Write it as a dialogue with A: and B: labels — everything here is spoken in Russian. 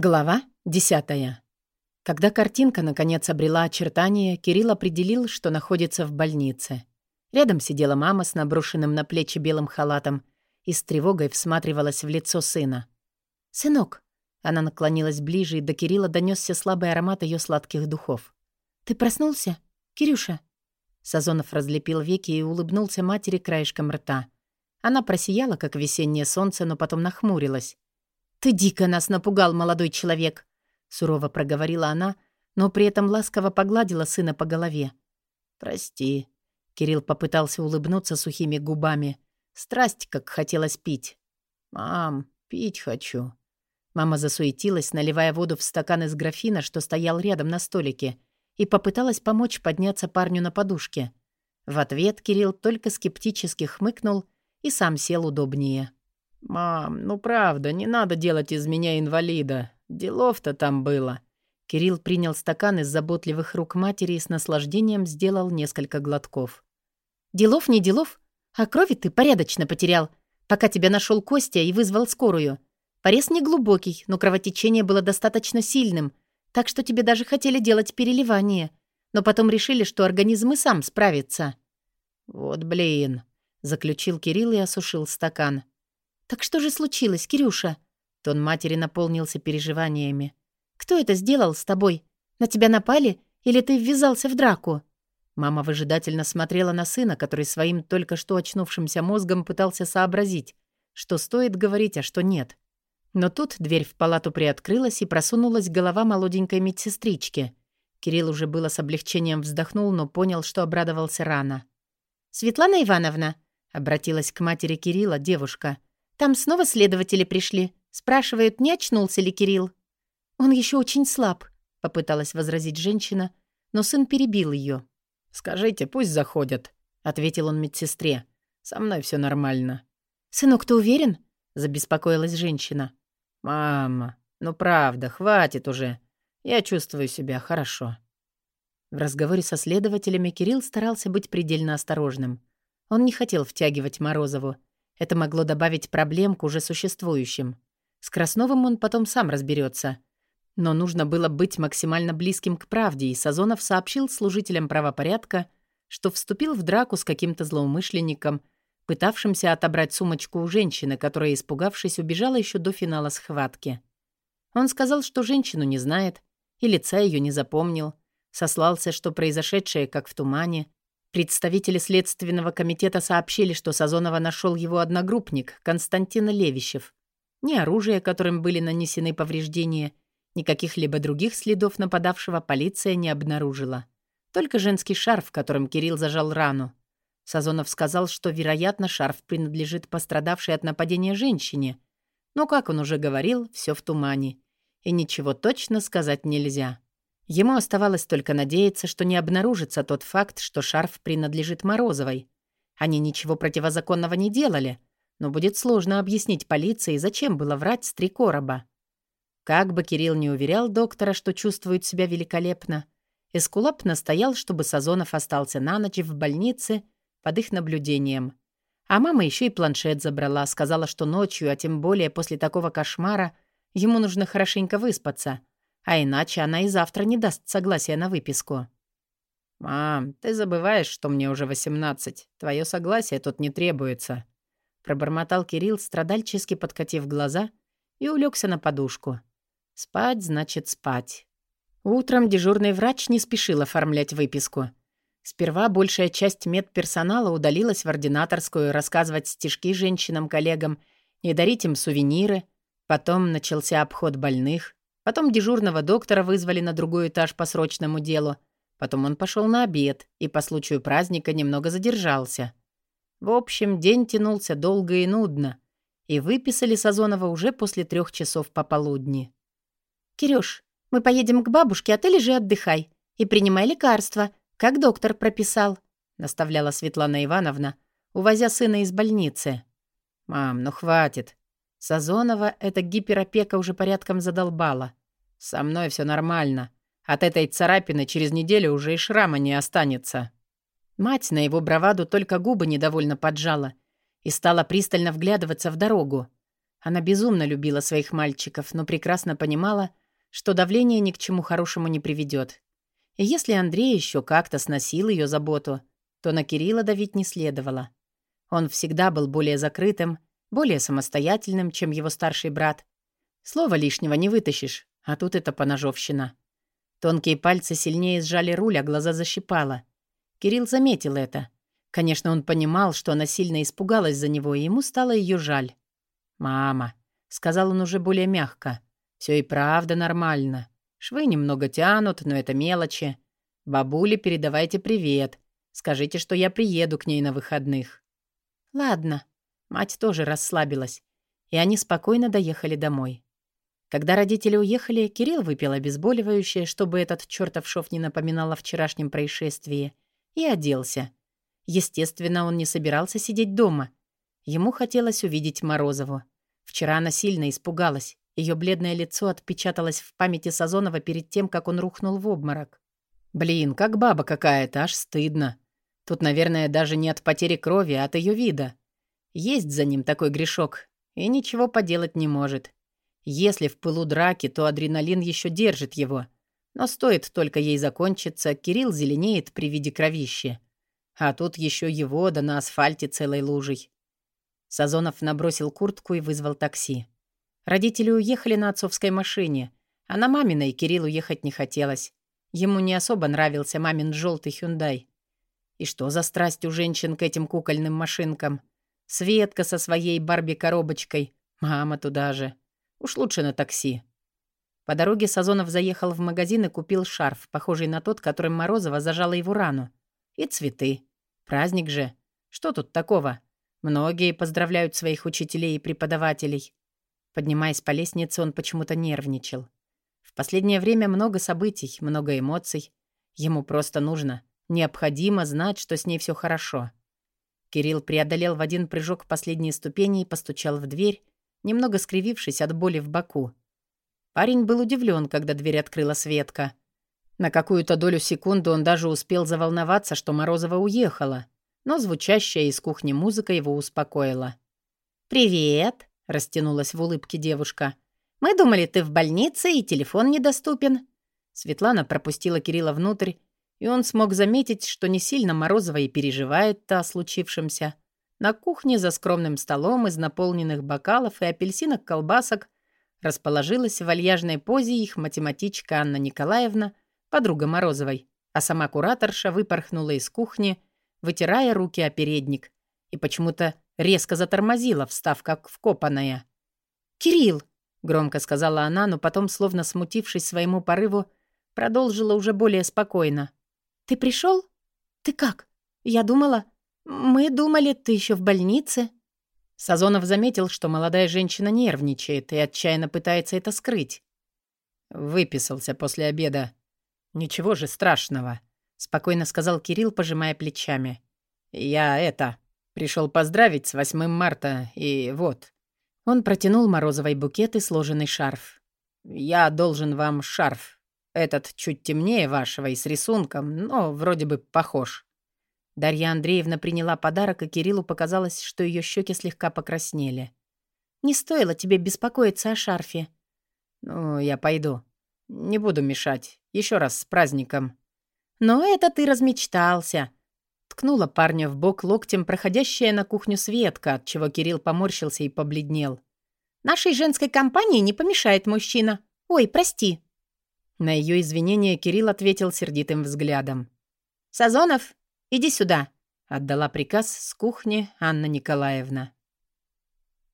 A: Глава десятая. Когда картинка наконец обрела очертания, Кирилл определил, что находится в больнице. Рядом сидела мама с наброшенным на плечи белым халатом и с тревогой всматривалась в лицо сына. «Сынок!» Она наклонилась ближе, и до Кирилла донесся слабый аромат ее сладких духов. «Ты проснулся? Кирюша?» Сазонов разлепил веки и улыбнулся матери краешком рта. Она просияла, как весеннее солнце, но потом нахмурилась. «Ты дико нас напугал, молодой человек», — сурово проговорила она, но при этом ласково погладила сына по голове. «Прости», — Кирилл попытался улыбнуться сухими губами. Страсть, как хотелось пить. «Мам, пить хочу». Мама засуетилась, наливая воду в стакан из графина, что стоял рядом на столике, и попыталась помочь подняться парню на подушке. В ответ Кирилл только скептически хмыкнул и сам сел удобнее. «Мам, ну правда, не надо делать из меня инвалида. Делов-то там было». Кирилл принял стакан из заботливых рук матери и с наслаждением сделал несколько глотков. «Делов не делов, а крови ты порядочно потерял, пока тебя нашел Костя и вызвал скорую. Порез не глубокий, но кровотечение было достаточно сильным, так что тебе даже хотели делать переливание, но потом решили, что организм и сам справится». «Вот блин», — заключил Кирилл и осушил стакан. «Так что же случилось, Кирюша?» Тон матери наполнился переживаниями. «Кто это сделал с тобой? На тебя напали? Или ты ввязался в драку?» Мама выжидательно смотрела на сына, который своим только что очнувшимся мозгом пытался сообразить, что стоит говорить, а что нет. Но тут дверь в палату приоткрылась, и просунулась голова молоденькой медсестрички. Кирилл уже было с облегчением вздохнул, но понял, что обрадовался рано. «Светлана Ивановна», — обратилась к матери Кирилла девушка, — там снова следователи пришли. Спрашивают, не очнулся ли Кирилл. «Он еще очень слаб», — попыталась возразить женщина, но сын перебил ее. «Скажите, пусть заходят», — ответил он медсестре. «Со мной все нормально». «Сынок, ты уверен?» — забеспокоилась женщина. «Мама, ну правда, хватит уже. Я чувствую себя хорошо». В разговоре со следователями Кирилл старался быть предельно осторожным. Он не хотел втягивать Морозову, это могло добавить проблем к уже существующим. С Красновым он потом сам разберется. Но нужно было быть максимально близким к правде, и Сазонов сообщил служителям правопорядка, что вступил в драку с каким-то злоумышленником, пытавшимся отобрать сумочку у женщины, которая, испугавшись, убежала еще до финала схватки. Он сказал, что женщину не знает, и лица ее не запомнил, сослался, что произошедшее как в тумане, Представители Следственного комитета сообщили, что Сазонова нашел его одногруппник Константин Левищев. Ни оружия, которым были нанесены повреждения, ни каких-либо других следов нападавшего полиция не обнаружила. Только женский шарф, которым Кирилл зажал рану. Сазонов сказал, что, вероятно, шарф принадлежит пострадавшей от нападения женщине. Но, как он уже говорил, все в тумане. И ничего точно сказать нельзя. Ему оставалось только надеяться, что не обнаружится тот факт, что шарф принадлежит Морозовой. Они ничего противозаконного не делали, но будет сложно объяснить полиции, зачем было врать с три короба. Как бы Кирилл не уверял доктора, что чувствует себя великолепно, Эскулап настоял, чтобы Сазонов остался на ночь в больнице под их наблюдением. А мама еще и планшет забрала, сказала, что ночью, а тем более после такого кошмара, ему нужно хорошенько выспаться — а иначе она и завтра не даст согласия на выписку. «Мам, ты забываешь, что мне уже восемнадцать. Твое согласие тут не требуется», — пробормотал Кирилл, страдальчески подкатив глаза, и улегся на подушку. «Спать значит спать». Утром дежурный врач не спешил оформлять выписку. Сперва большая часть медперсонала удалилась в ординаторскую рассказывать стишки женщинам-коллегам и дарить им сувениры. Потом начался обход больных. Потом дежурного доктора вызвали на другой этаж по срочному делу. Потом он пошел на обед и по случаю праздника немного задержался. В общем, день тянулся долго и нудно. И выписали Сазонова уже после трех часов пополудни. «Кирюш, мы поедем к бабушке, а ты лежи отдыхай. И принимай лекарства, как доктор прописал», — наставляла Светлана Ивановна, увозя сына из больницы. «Мам, ну хватит. Сазонова эта гиперопека уже порядком задолбала. «Со мной все нормально. От этой царапины через неделю уже и шрама не останется». Мать на его браваду только губы недовольно поджала и стала пристально вглядываться в дорогу. Она безумно любила своих мальчиков, но прекрасно понимала, что давление ни к чему хорошему не приведет. И если Андрей еще как-то сносил ее заботу, то на Кирилла давить не следовало. Он всегда был более закрытым, более самостоятельным, чем его старший брат. Слова лишнего не вытащишь, а тут это поножовщина. Тонкие пальцы сильнее сжали руль, а глаза защипало. Кирилл заметил это. Конечно, он понимал, что она сильно испугалась за него, и ему стало ее жаль. «Мама», — сказал он уже более мягко, — «все и правда нормально. Швы немного тянут, но это мелочи. Бабуле передавайте привет. Скажите, что я приеду к ней на выходных». «Ладно». Мать тоже расслабилась, и они спокойно доехали домой. Когда родители уехали, Кирилл выпил обезболивающее, чтобы этот чертов шов не напоминал о вчерашнем происшествии, и оделся. Естественно, он не собирался сидеть дома. Ему хотелось увидеть Морозову. Вчера она сильно испугалась. Ее бледное лицо отпечаталось в памяти Сазонова перед тем, как он рухнул в обморок. «Блин, как баба какая-то, аж стыдно. Тут, наверное, даже не от потери крови, а от ее вида. Есть за ним такой грешок, и ничего поделать не может. Если в пылу драки, то адреналин еще держит его. Но стоит только ей закончиться, Кирилл зеленеет при виде кровищи. А тут еще его, да на асфальте целой лужей. Сазонов набросил куртку и вызвал такси. Родители уехали на отцовской машине, а на маминой Кириллу ехать не хотелось. Ему не особо нравился мамин желтый Hyundai. И что за страсть у женщин к этим кукольным машинкам? Светка со своей Барби-коробочкой. Мама туда же. Уж лучше на такси. По дороге Сазонов заехал в магазин и купил шарф, похожий на тот, которым Морозова зажала его рану. И цветы. Праздник же. Что тут такого? Многие поздравляют своих учителей и преподавателей. Поднимаясь по лестнице, он почему-то нервничал. В последнее время много событий, много эмоций. Ему просто нужно, необходимо знать, что с ней все хорошо. Кирилл преодолел в один прыжок последние ступени и постучал в дверь, немного скривившись от боли в боку. Парень был удивлен, когда дверь открыла Светка. На какую-то долю секунды он даже успел заволноваться, что Морозова уехала, но звучащая из кухни музыка его успокоила. «Привет!» Растянулась в улыбке девушка. «Мы думали, ты в больнице, и телефон недоступен». Светлана пропустила Кирилла внутрь, и он смог заметить, что не сильно Морозова и переживает-то о случившемся. На кухне за скромным столом из наполненных бокалов и апельсинок колбасок расположилась в вальяжной позе их математичка Анна Николаевна, подруга Морозовой, а сама кураторша выпорхнула из кухни, вытирая руки о передник, и почему-то резко затормозила, встав как вкопанная. «Кирилл!» — громко сказала она, но потом, словно смутившись своему порыву, продолжила уже более спокойно. «Ты пришел? Ты как? Я думала... Мы думали, ты еще в больнице». Сазонов заметил, что молодая женщина нервничает и отчаянно пытается это скрыть. Выписался после обеда. «Ничего же страшного», — спокойно сказал Кирилл, пожимая плечами. «Я это... Пришел поздравить с 8 марта, и вот». Он протянул Морозовой букет и сложенный шарф. «Я должен вам шарф. Этот чуть темнее вашего и с рисунком, но вроде бы похож». Дарья Андреевна приняла подарок, и Кириллу показалось, что ее щеки слегка покраснели. «Не стоило тебе беспокоиться о шарфе». «Ну, я пойду. Не буду мешать. Еще раз с праздником». «Но это ты размечтался», ткнула парня в бок локтем проходящая на кухню Светка, от чего Кирилл поморщился и побледнел. «Нашей женской компании не помешает мужчина. Ой, прости». На ее извинение Кирилл ответил сердитым взглядом. «Сазонов, иди сюда», — отдала приказ с кухни Анна Николаевна.